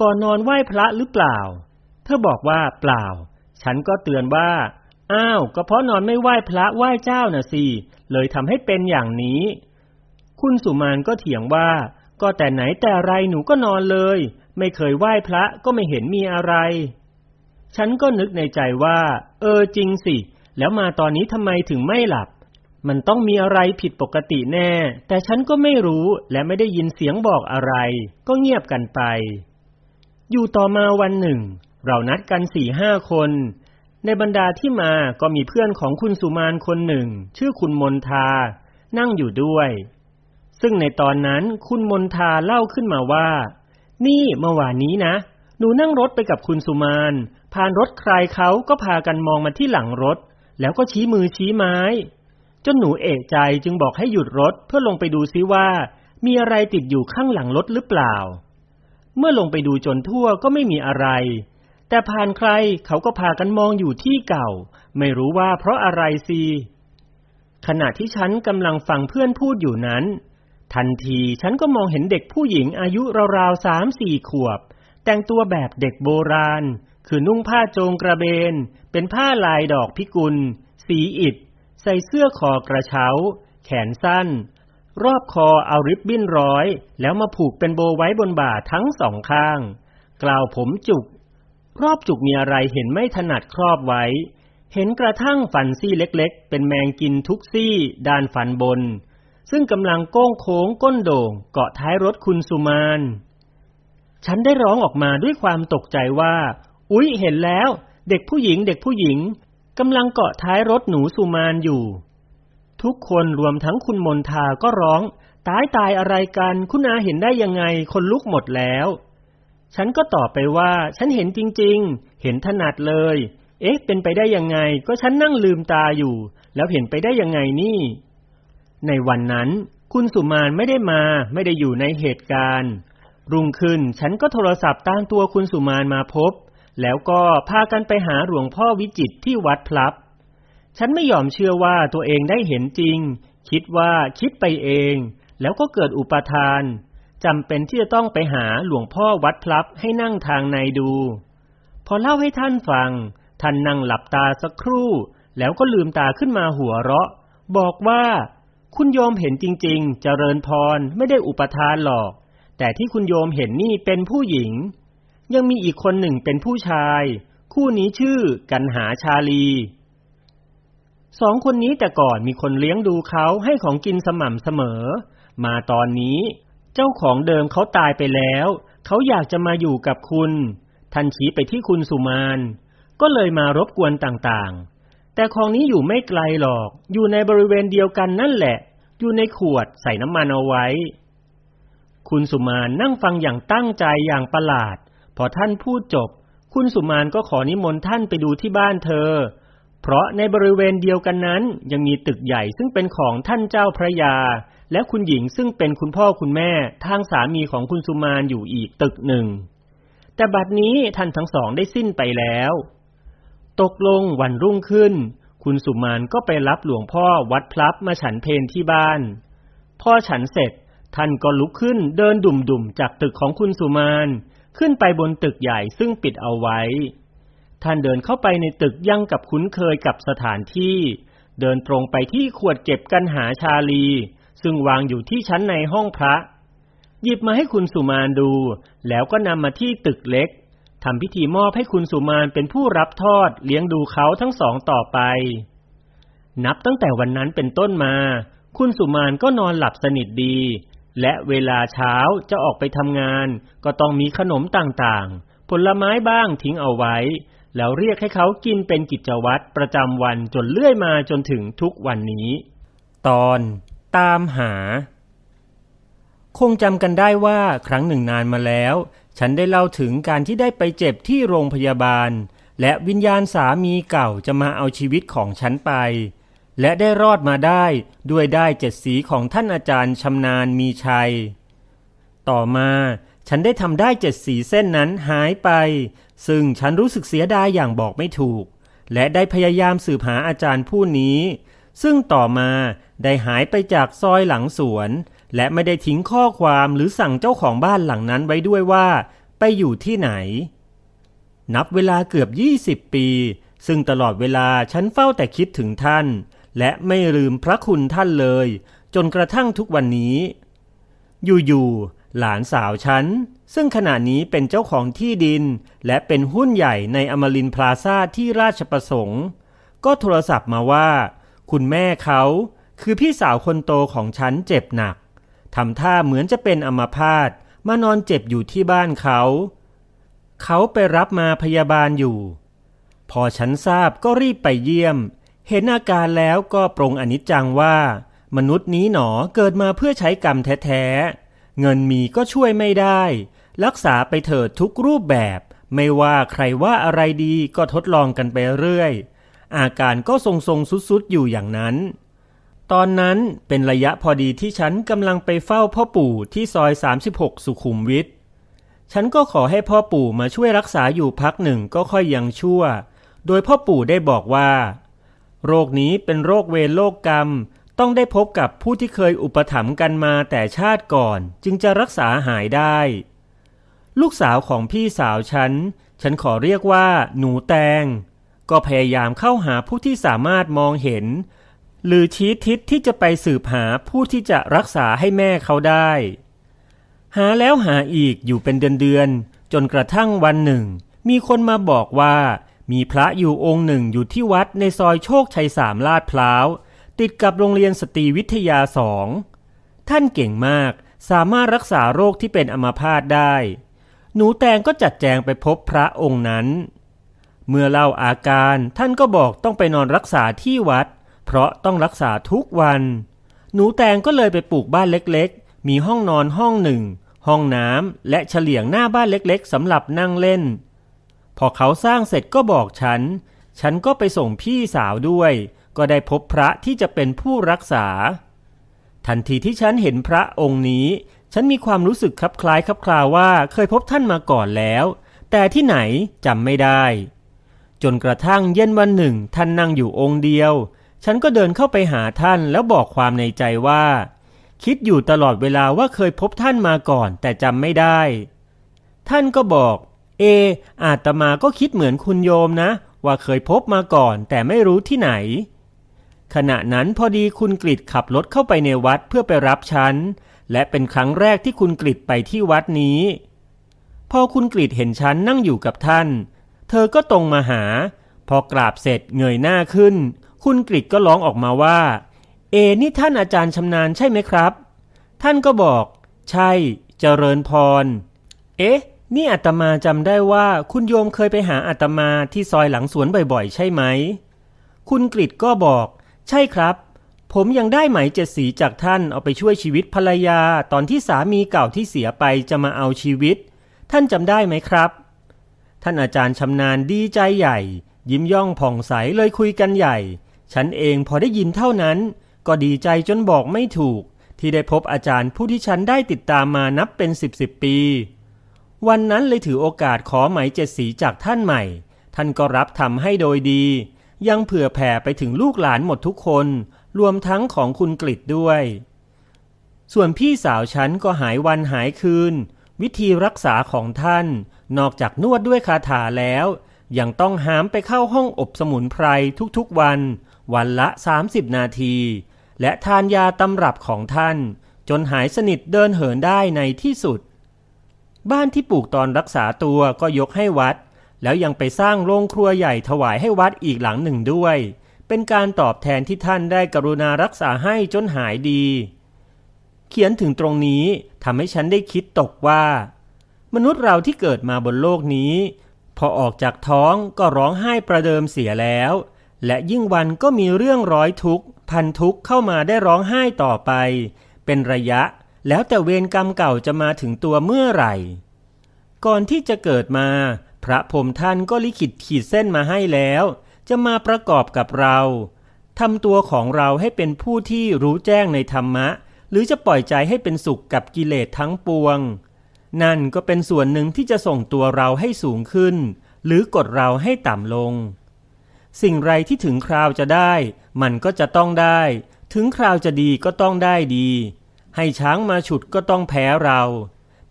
ก่อนนอนไหว้พระหรือเปล่า เธอบอกว่าเปล่า ฉันก็เตือนว่า อ้าว ก็เพราะนอนไม่ไหว้พระไหว้เจ้าน่ะสิ เลยทำให้เป็นอย่างนี้ คุณสุมานก็เถียงว่า ก็แต่ไหนแต่ไรหนูก็นอนเลย ไม่เคยไหว้พระก็ไม่เห็นมีอะไร ฉันก็นึกในใจว่า เออจริงสิ แล้วมาตอนนี้ทำไมถึงไม่หลับ มันต้องมีอะไรผิดปกติแน่ แต่ฉันก็ไม่รู้และไม่ได้ยินเสียงบอกอะไร ก็เงียบกันไป อยู่ต่อมาวันหนึ่ง เรานัดกันสี่ห้าคน ในบรรดาที่มาก็มีเพื่อนของคุณสุมานคนหนึ่ง ชื่อคุณมนทา นั่งอยู่ด้วย ซึ่งในตอนนั้นคุณมนทาเล่าขึ้นมาว่า นี่เมื่อวานนี้นะ หนูนั่งรถไปกับคุณสุมานผ่านรถใครเขาก็พากันมองมาที่หลังรถ แล้วก็ชี้มือชี้ไม้ จนหนูเอกใจจึงบอกให้หยุดรถเพื่อลงไปดูซิว่า มีอะไรติดอยู่ข้างหลังรถหรือเปล่า เมื่อลงไปดูจนทั่วก็ไม่มีอะไร แต่ผ่านใครเขาก็พากันมองอยู่ที่เก่า ไม่รู้ว่าเพราะอะไรสิขณะที่ฉันกำลังฟังเพื่อนพูดอยู่นั้น ทันทีฉันก็มองเห็นเด็กผู้หญิงอายุราวๆสามสี่ขวบ แต่งตัวแบบเด็กโบราณ คือนุ่งผ้าโจงกระเบน เป็นผ้าลายดอกพิกุล สีอิฐ ใส่เสื้อคอกระเช้า แขนสั้น รอบคอเอาริบบิ้นร้อย แล้วมาผูกเป็นโบไว้บนบ่าทั้งสองข้าง กล่าวผมจุก รอบจุกมีอะไรเห็นไม่ถนัดครอบไว้ เห็นกระทั่งฟันซี่เล็กๆ เป็นแมงกินทุกซี่ด้านฟันบน ซึ่งกำลังโก้งโค้งก้นโด่ง เกาะท้ายรถคุณสุมาน ฉันได้ร้องออกมาด้วยความตกใจว่า อุ๊ย เห็นแล้ว เด็กผู้หญิงเด็กผู้หญิงกำลังเกาะท้ายรถหนูสุมานอยู่ ทุกคนรวมทั้งคุณมนทาก็ร้อง ตายตายอะไรกัน คุณอาเห็นได้ยังไง คนลุกหมดแล้ว ฉันก็ตอบไปว่า ฉันเห็นจริง ๆ เห็นถนัดเลย เอ๊ะ เป็นไปได้ยังไง ก็ฉันนั่งลืมตาอยู่ แล้วเห็นไปได้ยังไงนี่ ในวันนั้น คุณสุมานไม่ได้มาไม่ได้อยู่ในเหตุการณ์ รุ่งขึ้นฉันก็โทรศัพท์ตามตัวคุณสุมานมาพบ แล้วก็พากันไปหาหลวงพ่อวิจิตที่วัดพลับ ฉันไม่ยอมเชื่อว่าตัวเองได้เห็นจริง คิดว่าคิดไปเอง แล้วก็เกิดอุปทานจำเป็นที่จะต้องไปหาหลวงพ่อวัดพลับให้นั่งทางในดู พอเล่าให้ท่านฟัง ท่านนั่งหลับตาสักครู่ แล้วก็ลืมตาขึ้นมาหัวเราะ บอกว่า คุณโยมเห็นจริง ๆ เจริญพรไม่ได้อุปทานหรอก แต่ที่คุณโยมเห็นนี่เป็นผู้หญิง ยังมีอีกคนหนึ่งเป็นผู้ชาย คู่นี้ชื่อกันหาชาลี สองคนนี้แต่ก่อนมีคนเลี้ยงดูเขาให้ของกินสม่ำเสมอ มาตอนนี้เจ้าของเดิมเขาตายไปแล้ว เขาอยากจะมาอยู่กับคุณท่านชี้ไปที่คุณสุมาน ก็เลยมารบกวนต่างๆ แต่ของนี้อยู่ไม่ไกลหรอก อยู่ในบริเวณเดียวกันนั่นแหละ อยู่ในขวดใส่น้ำมันเอาไว้ คุณสุมานนั่งฟังอย่างตั้งใจอย่างประหลาด พอท่านพูดจบ คุณสุมานก็ขอนิมนต์ท่านไปดูที่บ้านเธอ เพราะในบริเวณเดียวกันนั้น ยังมีตึกใหญ่ซึ่งเป็นของท่านเจ้าพระยา และคุณหญิงซึ่งเป็นคุณพ่อคุณแม่ทางสามีของคุณสุมานอยู่อีกตึกหนึ่ง แต่บัดนี้ท่านทั้งสองได้สิ้นไปแล้ว ตกลงวันรุ่งขึ้น คุณสุมานก็ไปรับหลวงพ่อวัดพลับมาฉันเพนที่บ้าน พอฉันเสร็จ ท่านก็ลุกขึ้นเดินดุ่มๆจากตึกของคุณสุมานขึ้นไปบนตึกใหญ่ซึ่งปิดเอาไว้ ท่านเดินเข้าไปในตึกยังกับคุ้นเคยกับสถานที่ เดินตรงไปที่ขวดเก็บกันหาชาลี ซึ่งวางอยู่ที่ชั้นในห้องพระ หยิบมาให้คุณสุมานดู แล้วก็นำมาที่ตึกเล็ก ทำพิธีมอบให้คุณสุมานเป็นผู้รับทอดเลี้ยงดูเขาทั้งสองต่อไป นับตั้งแต่วันนั้นเป็นต้นมา คุณสุมานก็นอนหลับสนิทดี และเวลาเช้าจะออกไปทำงาน ก็ต้องมีขนมต่างๆ ผลไม้บ้างทิ้งเอาไว้ แล้วเรียกให้เขากินเป็นกิจวัตรประจำวันจนเลื่อยมาจนถึงทุกวันนี้ ตอนตามหา คงจำกันได้ว่าครั้งหนึ่งนานมาแล้ว ฉันได้เล่าถึงการที่ได้ไปเจ็บที่โรงพยาบาล และวิญญาณสามีเก่าจะมาเอาชีวิตของฉันไป และได้รอดมาได้ด้วยได้เจ็ดสีของท่านอาจารย์ชำนาญมีชัย ต่อมาฉันได้ทำได้เจ็ดสีเส้นนั้นหายไป ซึ่งฉันรู้สึกเสียดายอย่างบอกไม่ถูก และได้พยายามสืบหาอาจารย์ผู้นี้ ซึ่งต่อมาได้หายไปจากซอยหลังสวน และไม่ได้ทิ้งข้อความหรือสั่งเจ้าของบ้านหลังนั้นไว้ด้วยว่า ไปอยู่ที่ไหน นับเวลาเกือบยี่สิบปี ซึ่งตลอดเวลาฉันเฝ้าแต่คิดถึงท่าน และไม่ลืมพระคุณท่านเลย จนกระทั่งทุกวันนี้ อยู่ๆหลานสาวฉัน ซึ่งขณะนี้เป็นเจ้าของที่ดิน และเป็นหุ้นใหญ่ในอมรินพลาซาที่ราชประสงค์ ก็โทรศัพท์มาว่า คุณแม่เขาคือพี่สาวคนโตของฉันเจ็บหนัก ทำท่าเหมือนจะเป็นอัมพาตมานอนเจ็บอยู่ที่บ้านเขา เขาไปรับมาพยาบาลอยู่ พอฉันทราบก็รีบไปเยี่ยม เห็นอาการแล้วก็ปรงอนิจจังว่า มนุษย์นี้หนอเกิดมาเพื่อใช้กรรมแท้ๆ เงินมีก็ช่วยไม่ได้ รักษาไปเถิดทุกรูปแบบ ไม่ว่าใครว่าอะไรดีก็ทดลองกันไปเรื่อย อาการก็ทรงๆสุดๆอยู่อย่างนั้น ตอนนั้นเป็นระยะพอดีที่ฉันกำลังไปเฝ้าพ่อปู่ที่ซอย 36 สุขุมวิทฉันก็ขอให้พ่อปู่มาช่วยรักษาอยู่พักหนึ่งก็ค่อยยังชั่ว โดยพ่อปู่ได้บอกว่า โรคนี้เป็นโรคเวรโรคกรรม ต้องได้พบกับผู้ที่เคยอุปถัมภ์กันมาแต่ชาติก่อน จึงจะรักษาหายได้ ลูกสาวของพี่สาวฉัน ฉันขอเรียกว่า หนูแตง ก็พยายามเข้าหาผู้ที่สามารถมองเห็น หรือชี้ทิศที่จะไปสืบหาผู้ที่จะรักษาให้แม่เขาได้ หาแล้วหาอีกอยู่เป็นเดือนๆจนกระทั่งวันหนึ่ง มีคนมาบอกว่า มีพระอยู่องค์หนึ่งอยู่ที่วัดในซอยโชคชัยสามลาดพร้าว ติดกับโรงเรียนสตรีวิทยาสอง ท่านเก่งมากสามารถรักษาโรคที่เป็นอัมพาตได้ หนูแตงก็จัดแจงไปพบพระองค์นั้น เมื่อเล่าอาการท่านก็บอกต้องไปนอนรักษาที่วัด เพราะต้องรักษาทุกวัน หนูแตงก็เลยไปปลูกบ้านเล็กๆ มีห้องนอนห้องหนึ่ง ห้องน้ำและเฉลียงหน้าบ้านเล็กๆสำหรับนั่งเล่น พอเขาสร้างเสร็จก็บอกฉัน ฉันก็ไปส่งพี่สาวด้วย ก็ได้พบพระที่จะเป็นผู้รักษา ทันทีที่ฉันเห็นพระองค์นี้ ฉันมีความรู้สึกคลับคล้ายคลับคลาว่าเคยพบท่านมาก่อนแล้ว แต่ที่ไหนจำไม่ได้จนกระทั่งเย็นวันหนึ่งท่านนั่งอยู่องค์เดียว ฉันก็เดินเข้าไปหาท่านแล้วบอกความในใจว่า คิดอยู่ตลอดเวลาว่าเคยพบท่านมาก่อนแต่จำไม่ได้ ท่านก็บอก เอ อาตมาก็คิดเหมือนคุณโยมนะ ว่าเคยพบมาก่อนแต่ไม่รู้ที่ไหน ขณะนั้นพอดีคุณกริดขับรถเข้าไปในวัดเพื่อไปรับฉัน และเป็นครั้งแรกที่คุณกริดไปที่วัดนี้ พอคุณกริดเห็นฉันนั่งอยู่กับท่าน เธอก็ตรงมาหา พอกราบเสร็จเงยหน้าขึ้น คุณกริดก็ร้องออกมาว่า เอ นี่ท่านอาจารย์ชำนาญใช่ไหมครับ ท่านก็บอก ใช่เจริญพร เอ๊ะ นี่อาตมาจำได้ว่าคุณโยมเคยไปหาอาตมาที่ซอยหลังสวนบ่อยๆ ใช่ไหม คุณกริดก็บอก ใช่ครับ ผมยังได้ไหมเจ็ดสีจากท่านเอาไปช่วยชีวิตภรรยาตอนที่สามีเก่าที่เสียไปจะมาเอาชีวิต ท่านจำได้ไหมครับ ท่านอาจารย์ชำนาญดีใจใหญ่ ยิ้มย่องผ่องใสเลยคุยกันใหญ่ ฉันเองพอได้ยินเท่านั้น ก็ดีใจจนบอกไม่ถูก ที่ได้พบอาจารย์ผู้ที่ฉันได้ติดตามมานับเป็นสิบสิบปี วันนั้นเลยถือโอกาสขอไหมเจ็ดสีจากท่านใหม่ ท่านก็รับทำให้โดยดี ยังเผื่อแผ่ไปถึงลูกหลานหมดทุกคน รวมทั้งของคุณกฤษด้วย ส่วนพี่สาวฉันก็หายวันหายคืน วิธีรักษาของท่าน นอกจากนวดด้วยคาถาแล้ว ยังต้องหามไปเข้าห้องอบสมุนไพรทุกๆวัน วันละ 30 นาที และทานยาตำรับของท่าน จนหายสนิทเดินเหินได้ในที่สุด บ้านที่ปลูกตอนรักษาตัวก็ยกให้วัด แล้วยังไปสร้างโรงครัวใหญ่ถวายให้วัดอีกหลังหนึ่งด้วย เป็นการตอบแทนที่ท่านได้กรุณารักษาให้จนหายดี เขียนถึงตรงนี้ทำให้ฉันได้คิดตกว่า มนุษย์เราที่เกิดมาบนโลกนี้ พอออกจากท้องก็ร้องไห้ประเดิมเสียแล้ว และยิ่งวันก็มีเรื่องร้อยทุกพันทุกเข้ามาได้ร้องไห้ต่อไป เป็นระยะ แล้วแต่เวรกรรมเก่าจะมาถึงตัวเมื่อไหร่ ก่อนที่จะเกิดมา พระพรมท่านก็ลิขิตขีดเส้นมาให้แล้ว จะมาประกอบกับเราทำตัวของเราให้เป็นผู้ที่รู้แจ้งในธรรมะ หรือจะปล่อยใจให้เป็นสุขกับกิเลสทั้งปวง นั่นก็เป็นส่วนหนึ่งที่จะส่งตัวเราให้สูงขึ้น หรือกดเราให้ต่ำลง สิ่งไรที่ถึงคราวจะได้ มันก็จะต้องได้ ถึงคราวจะดีก็ต้องได้ดี ให้ช้างมาฉุดก็ต้องแพ้เรา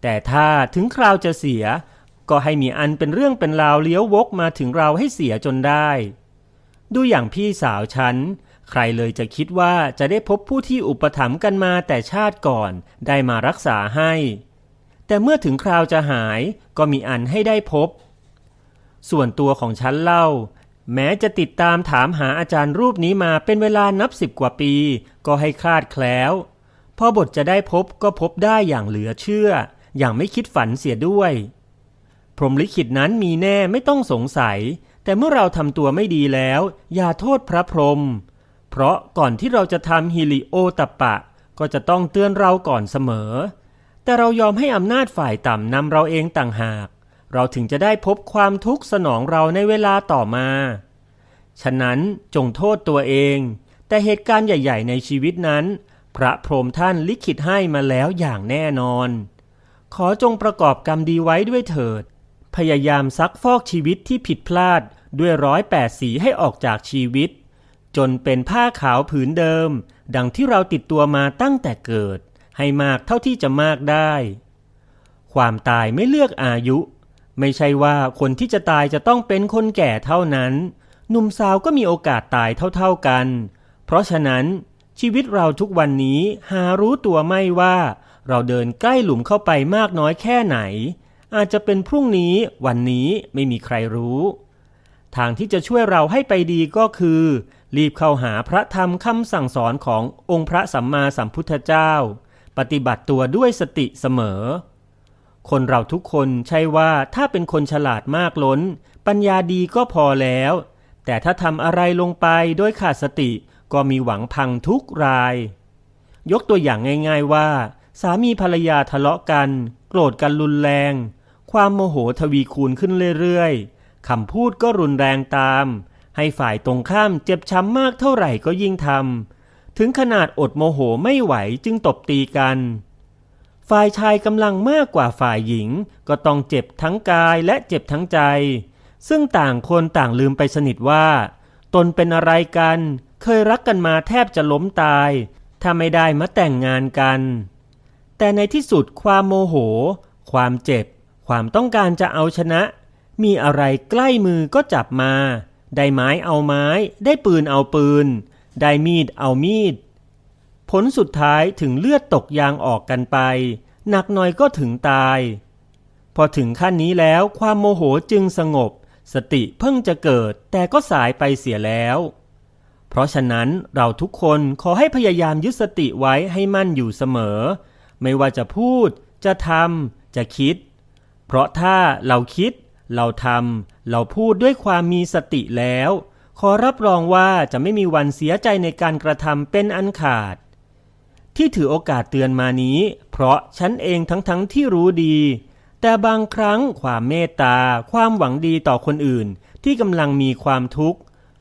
แต่ถ้าถึงคราวจะเสีย ก็ให้มีอันเป็นเรื่องเป็นราวเลี้ยววกมาถึงเราให้เสียจนได้ ดูอย่างพี่สาวฉัน ใครเลยจะคิดว่าจะได้พบผู้ที่อุปถัมภ์กันมาแต่ชาติก่อน ได้มารักษาให้ แต่เมื่อถึงคราวจะหายก็มีอันให้ได้พบ ส่วนตัวของฉันเล่า แม้จะติดตามถามหาอาจารย์รูปนี้มาเป็นเวลานับสิบกว่าปี ก็ให้คลาดแคล้ว พอบทจะได้พบก็พบได้อย่างเหลือเชื่อ อย่างไม่คิดฝันเสียด้วย พรหมลิขิตนั้นมีแน่ไม่ต้องสงสัย แต่เมื่อเราทำตัวไม่ดีแล้ว อย่าโทษพระพรหมเพราะก่อนที่เราจะทำฮิลิโอตปะ ก็จะต้องเตือนเราก่อนเสมอ แต่เรายอมให้อำนาจฝ่ายต่ำนำเราเองต่างหาก เราถึงจะได้พบความทุกข์สนองเราในเวลาต่อมา ฉะนั้นจงโทษตัวเอง แต่เหตุการณ์ใหญ่ ๆ ในชีวิตนั้น พระพรหมท่านลิขิตให้มาแล้วอย่างแน่นอน ขอจงประกอบกรรมดีไว้ด้วยเถิด พยายามซักฟอกชีวิตที่ผิดพลาดด้วยร้อยแปดสีให้ออกจากชีวิต จนเป็นผ้าขาวผืนเดิม ดังที่เราติดตัวมาตั้งแต่เกิด ให้มากเท่าที่จะมากได้ ความตายไม่เลือกอายุ ไม่ใช่ว่าคนที่จะตายจะต้องเป็นคนแก่เท่านั้น หนุ่มสาวก็มีโอกาสตายเท่าๆกัน เพราะฉะนั้นชีวิตเราทุกวันนี้หารู้ตัวไม่ว่า เราเดินใกล้หลุมเข้าไปมากน้อยแค่ไหน อาจจะเป็นพรุ่งนี้วันนี้ไม่มีใครรู้ ทางที่จะช่วยเราให้ไปดีก็คือ รีบเข้าหาพระธรรมคำสั่งสอนขององค์พระสัมมาสัมพุทธเจ้า ปฏิบัติตัวด้วยสติเสมอ คนเราทุกคนใช่ว่าถ้าเป็นคนฉลาดมากล้น ปัญญาดีก็พอแล้ว แต่ถ้าทำอะไรลงไปโดยขาดสติก็มีหวังพังทุกราย ยกตัวอย่างง่าย ๆว่า สามีภรรยาทะเลาะกัน โกรธกันรุนแรง ความโมโหทวีคูณขึ้นเรื่อยๆคำพูดก็รุนแรงตาม ให้ฝ่ายตรงข้ามเจ็บช้ำมากเท่าไหร่ก็ยิ่งทำถึงขนาดอดโมโหไม่ไหวจึงตบตีกัน ฝ่ายชายกำลังมากกว่าฝ่ายหญิง ก็ต้องเจ็บทั้งกายและเจ็บทั้งใจ ซึ่งต่างคนต่างลืมไปสนิทว่า ตนเป็นอะไรกัน เคยรักกันมาแทบจะล้มตาย ถ้าไม่ได้มาแต่งงานกัน แต่ในที่สุดความโมโห ความเจ็บ ความต้องการจะเอาชนะ มีอะไรใกล้มือก็จับมา ได้ไม้เอาไม้ ได้ปืนเอาปืน ได้มีดเอามีด ผลสุดท้ายถึงเลือดตกยางออกกันไป หนักหน่อยก็ถึงตาย พอถึงขั้นนี้แล้วความโมโหจึงสงบ สติเพิ่งจะเกิดแต่ก็สายไปเสียแล้ว เพราะฉะนั้นเราทุกคนขอให้พยายามยึดสติไว้ให้มั่นอยู่เสมอ ไม่ว่าจะพูด จะทำจะคิด เพราะถ้าเราคิด เราทำเราพูดด้วยความมีสติแล้ว ขอรับรองว่าจะไม่มีวันเสียใจในการกระทำเป็นอันขาด ที่ถือโอกาสเตือนมานี้ เพราะฉันเองทั้งๆทที่รู้ดี แต่บางครั้งความเมตตา ความหวังดีต่อคนอื่น ที่กำลังมีความทุกข์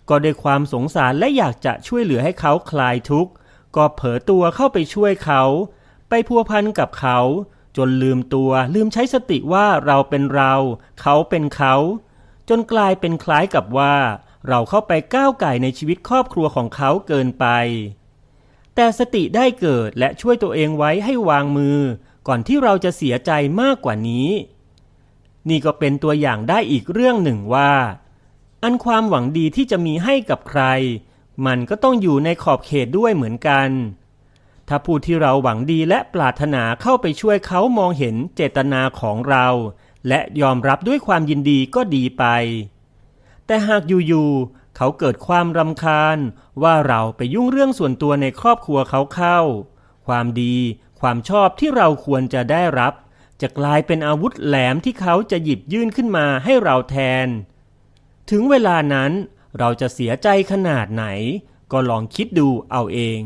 ก็ด้วยความสงสารและอยากจะช่วยเหลือให้เขาคลายทุกข์ ก็เผลอตัวเข้าไปช่วยเขา ไปพัวพันกับเขา จนลืมตัวลืมใช้สติว่าเราเป็นเรา เขาเป็นเขา จนกลายเป็นคล้ายกับว่า เราเข้าไปก้าวไก่ในชีวิตครอบครัวของเขาเกินไป แต่สติได้เกิดและช่วยตัวเองไว้ให้วางมือ ก่อนที่เราจะเสียใจมากกว่านี้ นี่ก็เป็นตัวอย่างได้อีกเรื่องหนึ่งว่า อันความหวังดีที่จะมีให้กับใคร มันก็ต้องอยู่ในขอบเขตด้วยเหมือนกัน ถ้าผู้ที่เราหวังดีและปรารถนาเข้าไปช่วยเขามองเห็นเจตนาของเรา และยอมรับด้วยความยินดีก็ดีไป แต่หากอยู่ๆ เขาเกิดความรำคาญว่าเราไปยุ่งเรื่องส่วนตัวในครอบครัวเขาเข้า ความดีความชอบที่เราควรจะได้รับ จะกลายเป็นอาวุธแหลมที่เขาจะหยิบยื่นขึ้นมาให้เราแทน ถึงเวลานั้นเราจะเสียใจขนาดไหน ก็ลองคิดดูเอาเอง